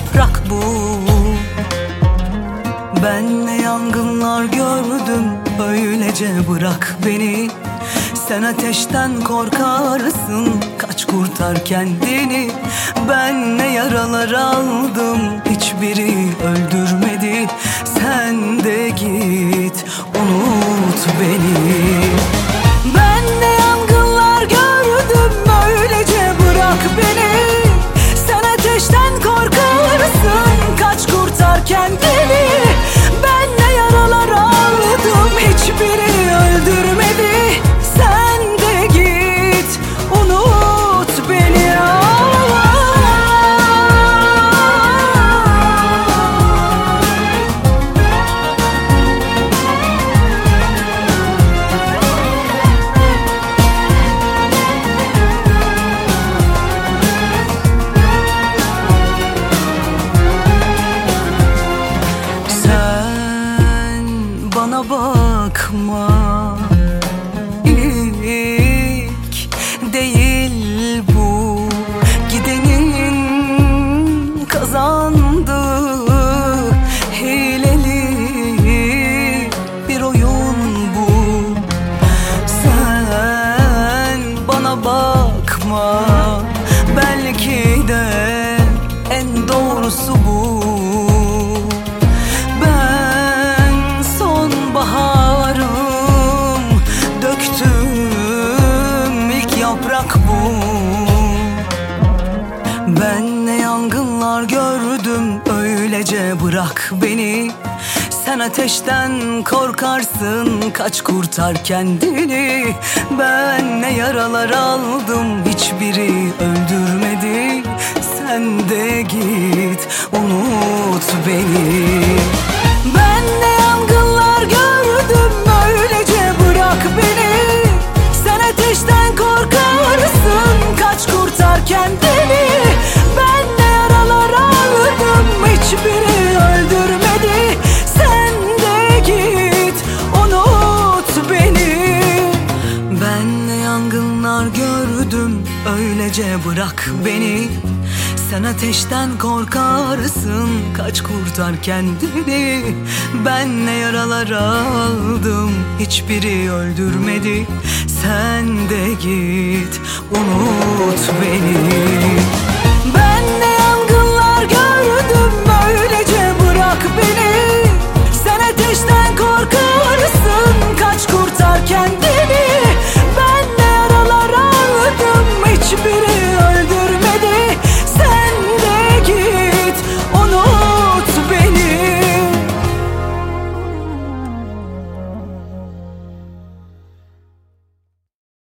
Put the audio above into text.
yaprak bu. Ben ne yangınlar gördüm Öylece bırak beni. Sen ateşten korkarsın Kaç kurtar kendini. Ben ne yaralar aldım Hiçbiri öldürmedi. Sen de git bakma İlk değil bırak beni. Sen ateşten korkarsın kaç kurtar kendini. Ben ne yaralar aldım hiçbiri öldürmedi. Sen de git unut beni öylece bırak beni. Sen ateşten korkarsın Kaç kurtar kendini. Ben ne yaralar aldım Hiçbiri öldürmedi. Sen de git Unut beni